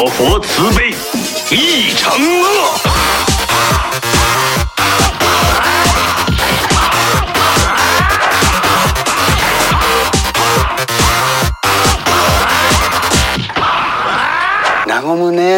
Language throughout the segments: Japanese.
我佛慈悲，一惩恶。和むね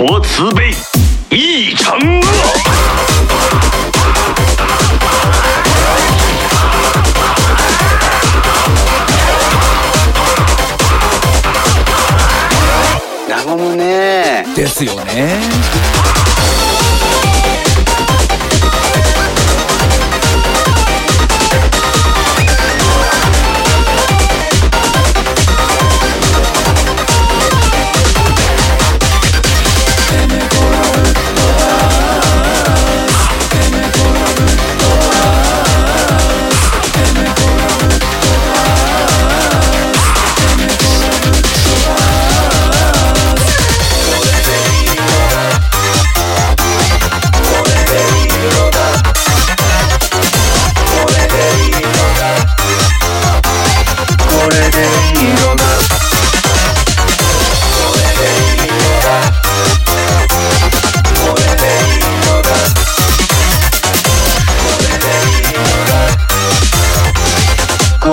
佛慈悲，一惩恶。和むねですよね。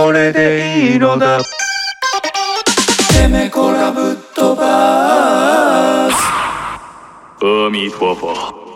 これでいいのだてめこらぶっ飛ばす阿弥陀佛。